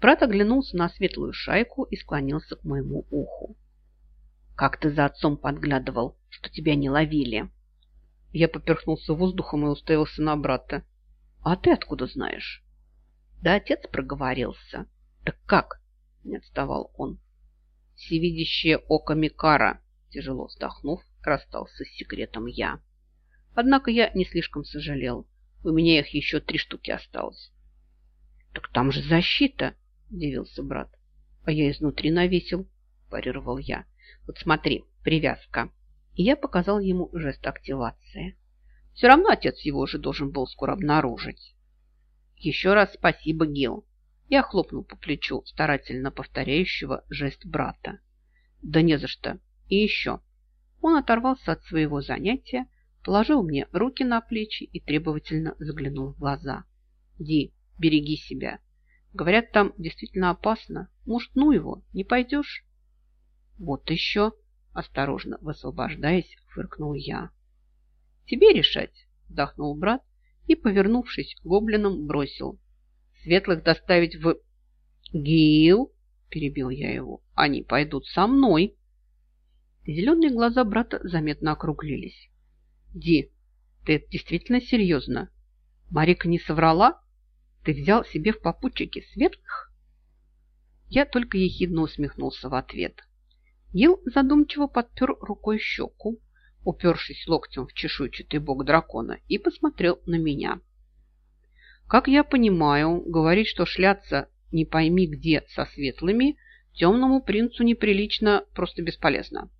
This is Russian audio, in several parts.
Брат оглянулся на светлую шайку и склонился к моему уху. «Как ты за отцом подглядывал, что тебя не ловили?» Я поперхнулся воздухом и уставился на брата. «А ты откуда знаешь?» «Да отец проговорился». «Так как?» – не отставал он. «Всевидящее око Микара», – тяжело вздохнув, расстался с секретом я. Однако я не слишком сожалел. У меня их еще три штуки осталось. «Так там же защита!» – удивился брат. «А я изнутри навесил», – парировал я. «Вот смотри, привязка». И я показал ему жест активации. Все равно отец его уже должен был скоро обнаружить. Еще раз спасибо, Гил. Я хлопнул по плечу старательно повторяющего жест брата. Да не за что. И еще. Он оторвался от своего занятия, положил мне руки на плечи и требовательно заглянул в глаза. Ди, береги себя. Говорят, там действительно опасно. Может, ну его, не пойдешь? Вот еще, осторожно высвобождаясь, фыркнул я. Тебе решать, вздохнул брат и, повернувшись к гоблинам, бросил. Светлых доставить в... Гил, перебил я его, они пойдут со мной. Зеленые глаза брата заметно округлились. Ди, ты это действительно серьезно? Марика не соврала? Ты взял себе в попутчики светлых? Я только ехидно усмехнулся в ответ. Гил задумчиво подпер рукой щеку, упершись локтем в чешуйчатый бок дракона, и посмотрел на меня. Как я понимаю, говорить, что шляться не пойми где со светлыми, темному принцу неприлично, просто бесполезно.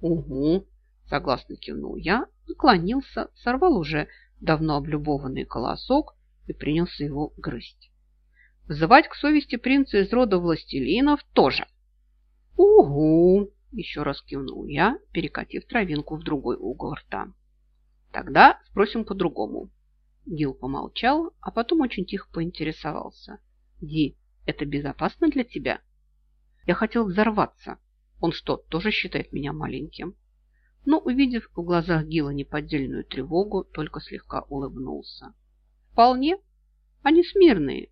Угу, согласно кивнул я, наклонился, сорвал уже давно облюбованный колосок и принялся его грызть. Взывать к совести принца из рода властелинов тоже. Угу, еще раз кивнул я, перекатив травинку в другой угол рта. Тогда спросим по-другому. Гил помолчал, а потом очень тихо поинтересовался. Ди, это безопасно для тебя? Я хотел взорваться. Он что, тоже считает меня маленьким? Но, увидев в глазах Гила неподдельную тревогу, только слегка улыбнулся. Вполне. Они смирные.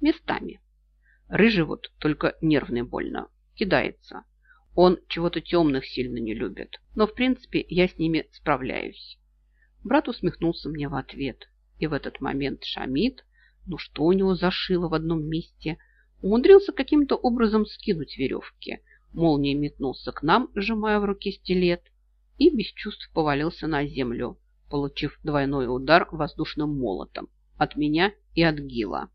Местами. Рыжий вот только нервный больно. Кидается. Он чего-то темных сильно не любит. Но, в принципе, я с ними справляюсь. Брат усмехнулся мне в ответ. И в этот момент Шамид, ну что у него зашило в одном месте, умудрился каким-то образом скинуть веревки. Молнией метнулся к нам, сжимая в руке стилет, и без чувств повалился на землю, получив двойной удар воздушным молотом от меня и от Гила.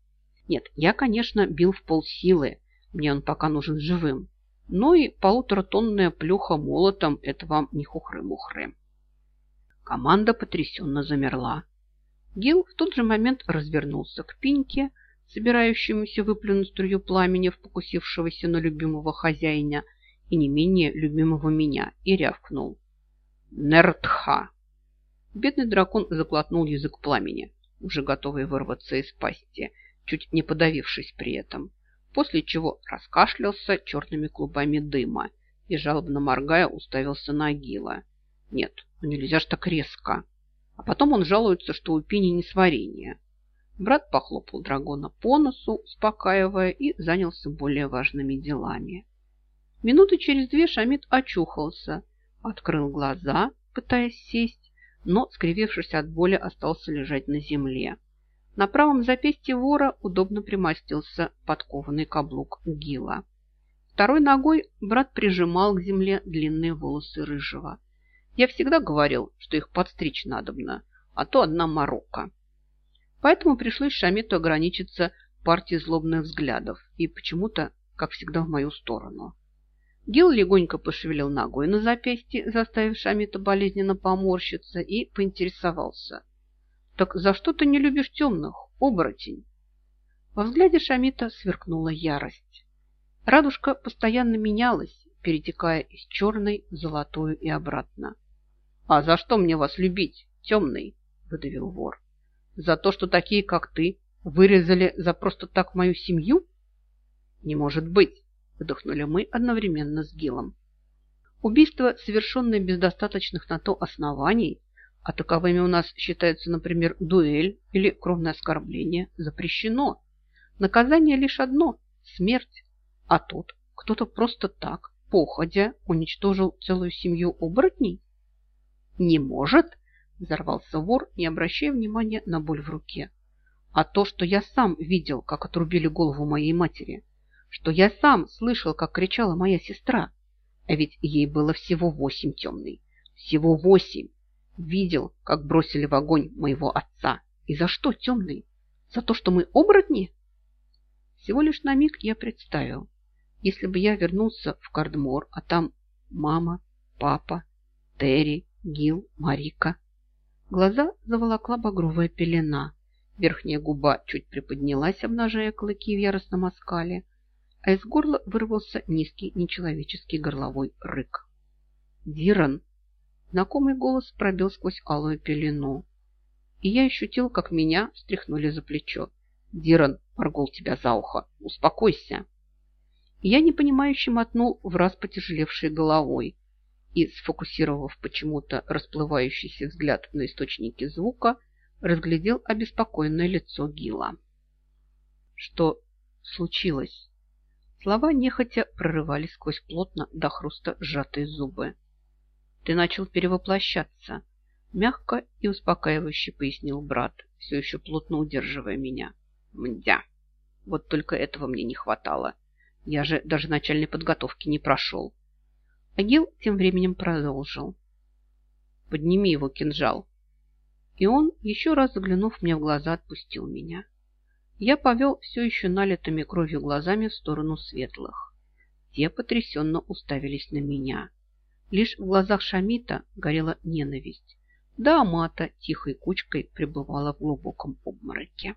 Нет, я, конечно, бил в полсилы, мне он пока нужен живым, ну и полуторатонная плюха молотом – это вам не хухры-мухры. Команда потрясенно замерла. Гил в тот же момент развернулся к Пиньке, собирающемуся выплюнуть струю пламени в покусившегося на любимого хозяина и не менее любимого меня, и рявкнул. «Нертха!» Бедный дракон заклотнул язык пламени, уже готовый вырваться из пасти, чуть не подавившись при этом после чего раскашлялся черными клубами дыма и, жалобно моргая, уставился на Агила. Нет, ну нельзя ж так резко. А потом он жалуется, что у Пини несварение. Брат похлопал дракона по носу, успокаивая, и занялся более важными делами. Минуты через две Шамид очухался, открыл глаза, пытаясь сесть, но, скривившись от боли, остался лежать на земле. На правом запястье вора удобно примостился подкованный каблук гила. Второй ногой брат прижимал к земле длинные волосы рыжего. Я всегда говорил, что их подстричь надобно, а то одна морока. Поэтому пришлось Шамиту ограничиться партией злобных взглядов и почему-то, как всегда, в мою сторону. Гил легонько пошевелил ногой на запястье, заставив Шамита болезненно поморщиться, и поинтересовался. Так за что ты не любишь темных, оборотень? Во взгляде Шамита сверкнула ярость. Радужка постоянно менялась, перетекая из черной в золотую и обратно. «А за что мне вас любить, темный?» – выдавил вор. «За то, что такие, как ты, вырезали за просто так мою семью?» «Не может быть!» – выдохнули мы одновременно с Гилом. Убийство, совершенное без достаточных на то оснований, а таковыми у нас считаются, например, дуэль или кровное оскорбление, запрещено. Наказание лишь одно – смерть. А тут кто-то просто так, походя, уничтожил целую семью оборотней? Не может, взорвался вор, не обращая внимания на боль в руке. А то, что я сам видел, как отрубили голову моей матери, что я сам слышал, как кричала моя сестра, а ведь ей было всего восемь темный, всего восемь. Видел, как бросили в огонь моего отца. И за что темный? За то, что мы оборотни? Всего лишь на миг я представил, если бы я вернулся в Кардмор, а там мама, папа, Терри, Гил, Марика. Глаза заволокла багровая пелена. Верхняя губа чуть приподнялась, обнажая клыки в яростном оскале, а из горла вырвался низкий нечеловеческий горловой рык. «Диран!» Знакомый голос пробил сквозь алую пелену, и я ощутил, как меня встряхнули за плечо. «Диран, Моргул тебя за ухо. Успокойся. Я непонимающе мотнул в раз потяжелевшей головой и, сфокусировав почему-то расплывающийся взгляд на источники звука, разглядел обеспокоенное лицо Гила. Что случилось? Слова нехотя прорывались сквозь плотно до хруста сжатые зубы. Ты начал перевоплощаться, мягко и успокаивающе пояснил брат, все еще плотно удерживая меня. Мдя. Вот только этого мне не хватало. Я же даже начальной подготовки не прошел. Агил тем временем продолжил. Подними его кинжал. И он, еще раз заглянув мне в глаза, отпустил меня. Я повел все еще налитыми кровью глазами в сторону светлых. Те потрясенно уставились на меня. Лишь в глазах Шамита горела ненависть. Да Амата тихой кучкой пребывала в глубоком обмороке.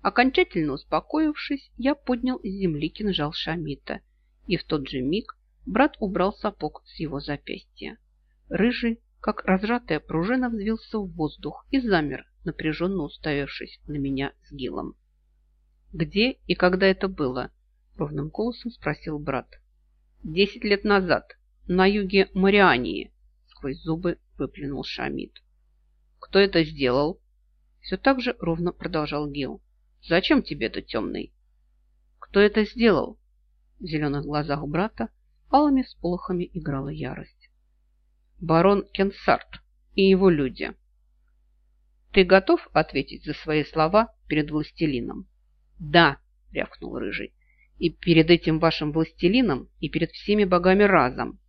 Окончательно успокоившись, я поднял из земли кинжал Шамита, и в тот же миг брат убрал сапог с его запястья. Рыжий, как разжатая пружина, взвился в воздух и замер, напряженно уставившись на меня с Гилом. «Где и когда это было?» – ровным голосом спросил брат. «Десять лет назад, на юге Мариании», – сквозь зубы выплюнул Шамид. «Кто это сделал?» Все так же ровно продолжал Гил. Зачем тебе это темный? Кто это сделал? В зеленых глазах брата алыми сполохами играла ярость. Барон Кенсарт и его люди. Ты готов ответить за свои слова перед властелином? Да, рявкнул рыжий. И перед этим вашим властелином, и перед всеми богами разом.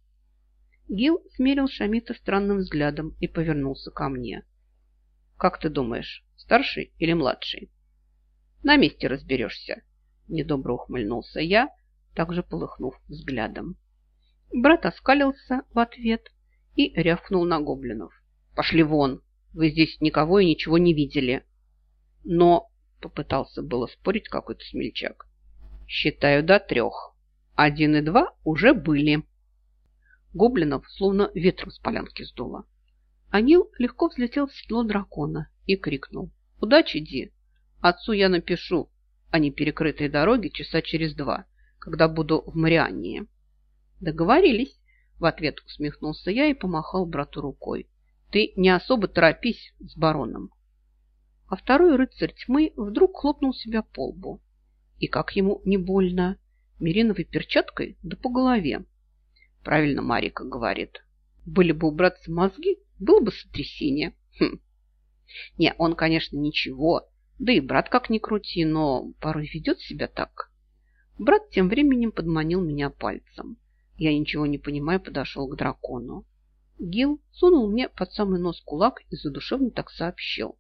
Гил смерил Шамита странным взглядом и повернулся ко мне. Как ты думаешь, старший или младший? На месте разберешься. Недобро ухмыльнулся я, также полыхнув взглядом. Брат оскалился в ответ и рявкнул на гоблинов. «Пошли вон! Вы здесь никого и ничего не видели!» Но попытался было спорить какой-то смельчак. «Считаю до трех. Один и два уже были». Гоблинов словно ветром с полянки сдуло. Анил легко взлетел в седло дракона и крикнул. «Удачи, Ди! Отцу я напишу о неперекрытой дороге часа через два, когда буду в Мариании. Договорились, в ответ усмехнулся я и помахал брату рукой. Ты не особо торопись с бароном. А второй рыцарь тьмы вдруг хлопнул себя по лбу. И как ему не больно, мериновой перчаткой да по голове. Правильно Марика говорит. Были бы у братца мозги, было бы сотрясение. Хм. Не, он, конечно, ничего, да и брат как ни крути, но порой ведет себя так. Брат тем временем подманил меня пальцем. Я ничего не понимая подошел к дракону. Гил сунул мне под самый нос кулак и задушевно так сообщил.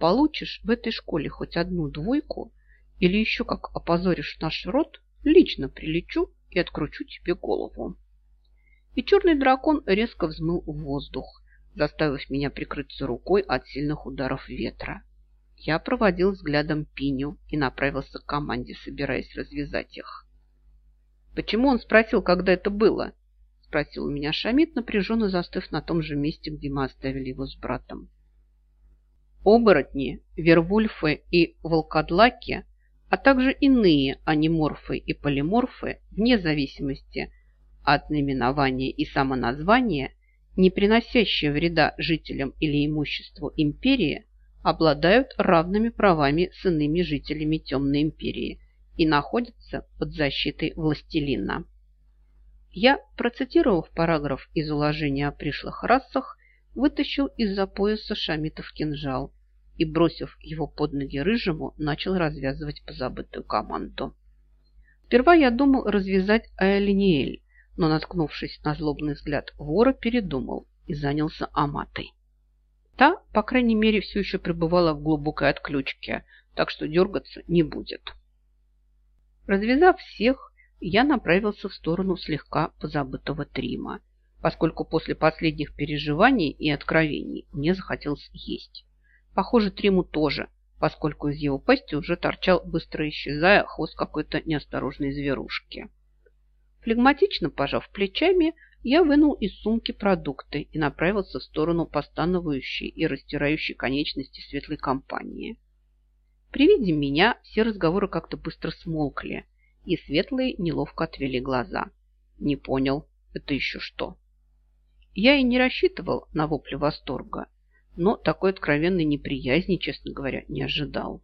Получишь в этой школе хоть одну двойку или еще как опозоришь наш род, лично прилечу и откручу тебе голову. И черный дракон резко взмыл в воздух, заставив меня прикрыться рукой от сильных ударов ветра. Я проводил взглядом Пиню и направился к команде, собираясь развязать их. «Почему он спросил, когда это было?» – спросил у меня Шамид, напряженно застыв на том же месте, где мы оставили его с братом. Оборотни, вервульфы и волкодлаки, а также иные аниморфы и полиморфы, вне зависимости от наименования и самоназвания, не приносящие вреда жителям или имуществу империи, обладают равными правами с иными жителями Темной Империи и находятся под защитой властелина. Я, процитировав параграф из уложения о пришлых расах, вытащил из-за пояса Шамитов кинжал и, бросив его под ноги рыжему, начал развязывать позабытую команду. Сперва я думал развязать Аэлиниэль, но, наткнувшись на злобный взгляд вора, передумал и занялся Аматой. Та, по крайней мере, все еще пребывала в глубокой отключке, так что дергаться не будет. Развязав всех, я направился в сторону слегка позабытого Трима, поскольку после последних переживаний и откровений мне захотелось есть. Похоже, Триму тоже, поскольку из его пасти уже торчал, быстро исчезая, хвост какой-то неосторожной зверушки. Флегматично пожав плечами, я вынул из сумки продукты и направился в сторону постановающей и растирающей конечности светлой компании. При виде меня все разговоры как-то быстро смолкли, и светлые неловко отвели глаза. Не понял, это еще что? Я и не рассчитывал на вопли восторга, но такой откровенной неприязни, честно говоря, не ожидал.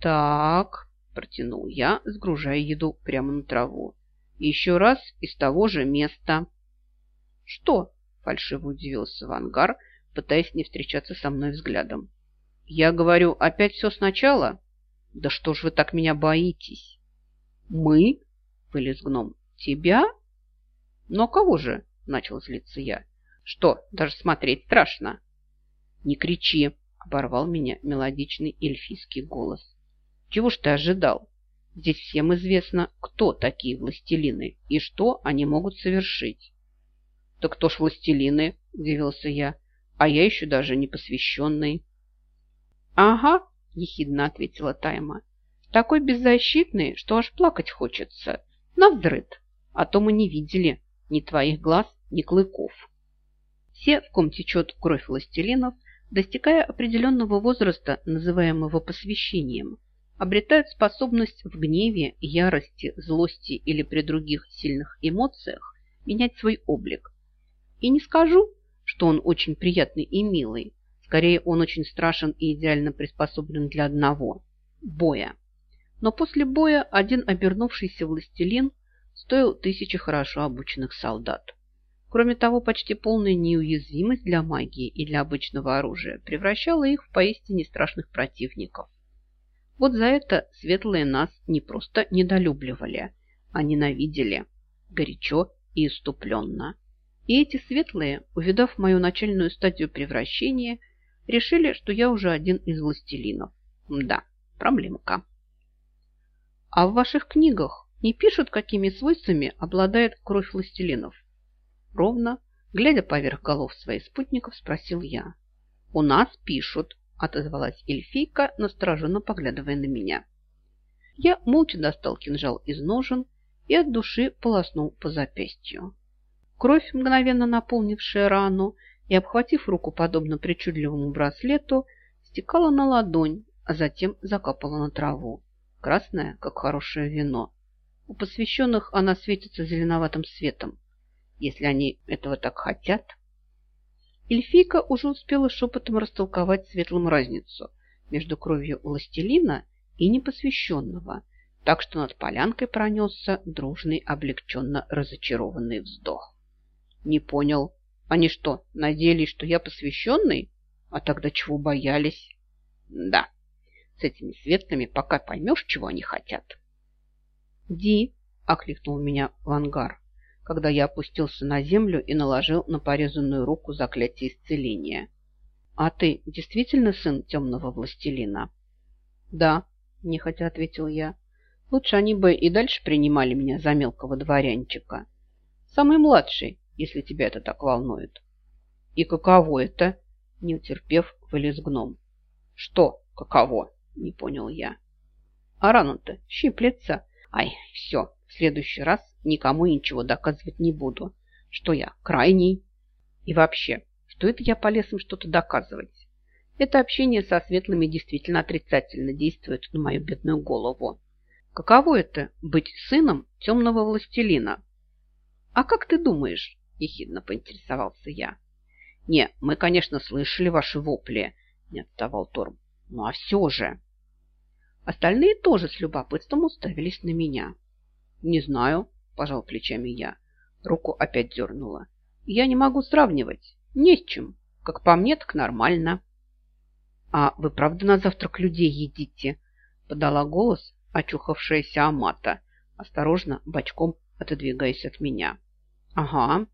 «Так», – протянул я, сгружая еду прямо на траву. Еще раз из того же места. Что? Фальшиво удивился Вангар, пытаясь не встречаться со мной взглядом. Я говорю, опять все сначала? Да что ж вы так меня боитесь? Мы? Вылез гном. Тебя? Но кого же? Начал злиться я. Что, даже смотреть страшно? Не кричи, оборвал меня мелодичный эльфийский голос. Чего ж ты ожидал? Здесь всем известно, кто такие властелины и что они могут совершить. «Так кто ж властелины?» – удивился я. «А я еще даже не посвященный». «Ага», – ехидно ответила Тайма. «Такой беззащитный, что аж плакать хочется. Навдрыд. А то мы не видели ни твоих глаз, ни клыков». Все, в ком течет кровь властелинов, достигая определенного возраста, называемого посвящением – обретают способность в гневе, ярости, злости или при других сильных эмоциях менять свой облик. И не скажу, что он очень приятный и милый. Скорее, он очень страшен и идеально приспособлен для одного – боя. Но после боя один обернувшийся властелин стоил тысячи хорошо обученных солдат. Кроме того, почти полная неуязвимость для магии и для обычного оружия превращала их в поистине страшных противников. Вот за это светлые нас не просто недолюбливали, а ненавидели. Горячо и иступленно. И эти светлые, увидав мою начальную стадию превращения, решили, что я уже один из властелинов. Да, проблемка. А в ваших книгах не пишут, какими свойствами обладает кровь властелинов? Ровно, глядя поверх голов своих спутников, спросил я. У нас пишут, отозвалась эльфийка, настороженно поглядывая на меня. Я молча достал кинжал из ножен и от души полоснул по запястью. Кровь, мгновенно наполнившая рану и обхватив руку подобно причудливому браслету, стекала на ладонь, а затем закапала на траву. Красная, как хорошее вино. У посвященных она светится зеленоватым светом. Если они этого так хотят – Эльфийка уже успела шепотом растолковать светлым разницу между кровью властелина и непосвященного, так что над полянкой пронесся дружный, облегченно разочарованный вздох. Не понял. Они что, надеялись, что я посвященный? А тогда чего боялись? Да, с этими светлыми пока поймешь, чего они хотят. Ди, окликнул меня в ангар когда я опустился на землю и наложил на порезанную руку заклятие исцеления. «А ты действительно сын темного властелина?» «Да», – нехотя ответил я. «Лучше они бы и дальше принимали меня за мелкого дворянчика. Самый младший, если тебя это так волнует». «И каково это?» – не утерпев, вылез гном. «Что каково?» – не понял я. «А рану-то щиплется. Ай, все, в следующий раз никому ничего доказывать не буду. Что я, крайний? И вообще, что это я полез им что-то доказывать? Это общение со светлыми действительно отрицательно действует на мою бедную голову. Каково это – быть сыном темного властелина? А как ты думаешь? – ехидно поинтересовался я. Не, мы, конечно, слышали ваши вопли. не отставал Торм. Ну а все же... Остальные тоже с любопытством уставились на меня. Не знаю, пожал плечами я. Руку опять дернула. Я не могу сравнивать. Не с чем. Как по мне, так нормально. А вы правда на завтрак людей едите? Подала голос очухавшаяся Амата, осторожно, бочком отодвигаясь от меня. Ага,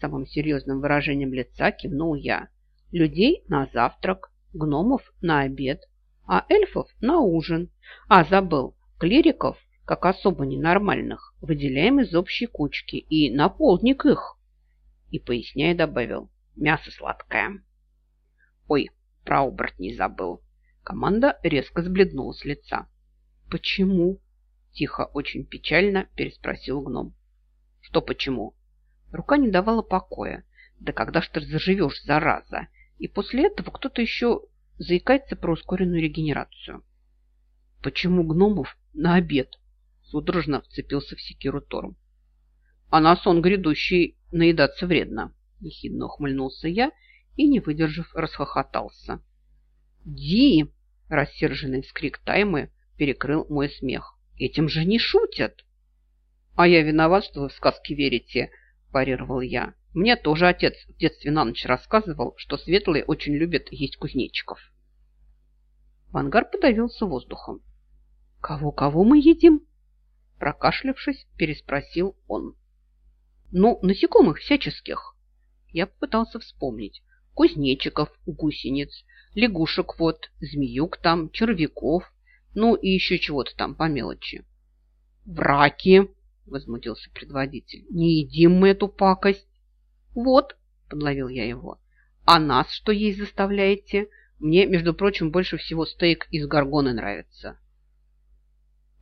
самым серьезным выражением лица кивнул я. Людей на завтрак, гномов на обед, а эльфов на ужин. А, забыл, клириков, как особо ненормальных, выделяем из общей кучки и на полдник их. И, поясняя, добавил, мясо сладкое. Ой, про оборотней забыл. Команда резко сбледнула с лица. Почему? Тихо, очень печально переспросил гном. Что почему? Рука не давала покоя. Да когда ж ты заживешь, зараза? И после этого кто-то еще заикается про ускоренную регенерацию. Почему гномов на обед? Судорожно вцепился в секиру Торм. А на сон грядущий наедаться вредно. Ехидно ухмыльнулся я и, не выдержав, расхохотался. «Ди!» – рассерженный вскрик Таймы перекрыл мой смех. «Этим же не шутят!» «А я виноват, что вы в сказки верите», – парировал я. «Мне тоже отец в детстве на ночь рассказывал, что светлые очень любят есть кузнечиков». Вангар подавился воздухом. «Кого-кого мы едим?» Прокашлявшись, переспросил он. «Ну, насекомых всяческих». Я попытался вспомнить. Кузнечиков, гусениц, лягушек вот, змеюк там, червяков, ну и еще чего-то там по мелочи. «Враки!» – возмутился предводитель. «Не едим мы эту пакость!» «Вот!» – подловил я его. «А нас что есть заставляете? Мне, между прочим, больше всего стейк из горгоны нравится».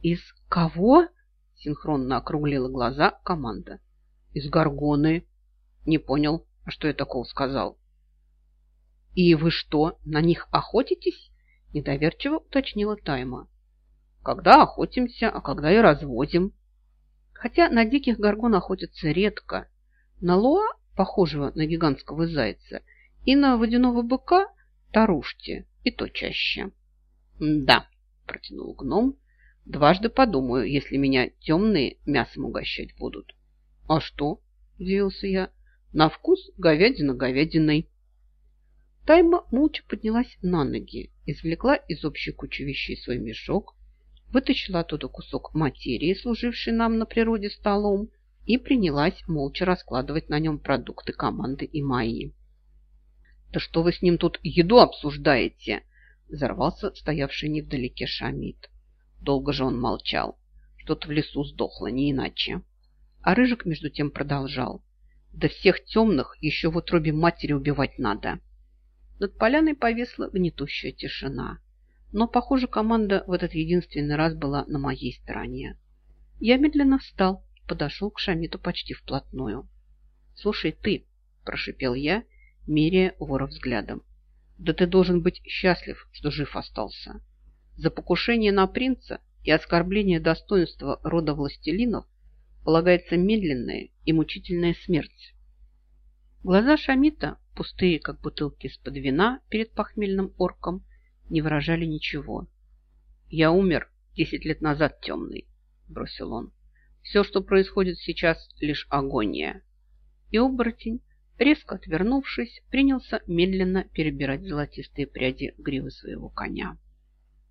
«Из кого?» – синхронно округлила глаза команда. «Из горгоны». «Не понял, а что я такого сказал?» «И вы что, на них охотитесь?» – недоверчиво уточнила Тайма. «Когда охотимся, а когда и разводим». Хотя на диких горгон охотятся редко. На лоа, похожего на гигантского зайца, и на водяного быка – тарушти, и то чаще. «Да», – протянул гном, – «дважды подумаю, если меня темные мясом угощать будут». «А что?» – удивился я. «На вкус говядина говядиной». Тайма молча поднялась на ноги, извлекла из общей кучи вещей свой мешок, вытащила оттуда кусок материи, служивший нам на природе столом, и принялась молча раскладывать на нем продукты команды и мои. «Да что вы с ним тут еду обсуждаете?» – взорвался стоявший невдалеке Шамид. Долго же он молчал. Что-то в лесу сдохло, не иначе. А Рыжик между тем продолжал. «Да всех темных еще в утробе матери убивать надо!» Над поляной повисла гнетущая тишина. Но, похоже, команда в этот единственный раз была на моей стороне. Я медленно встал подошел к Шамиту почти вплотную. «Слушай, ты!» – прошипел я, меряя вора взглядом. «Да ты должен быть счастлив, что жив остался. За покушение на принца и оскорбление достоинства рода властелинов полагается медленная и мучительная смерть». Глаза Шамита пустые, как бутылки из-под вина перед похмельным орком, не выражали ничего. «Я умер десять лет назад, темный», – бросил он. «Все, что происходит сейчас, лишь агония». И оборотень, резко отвернувшись, принялся медленно перебирать золотистые пряди гривы своего коня.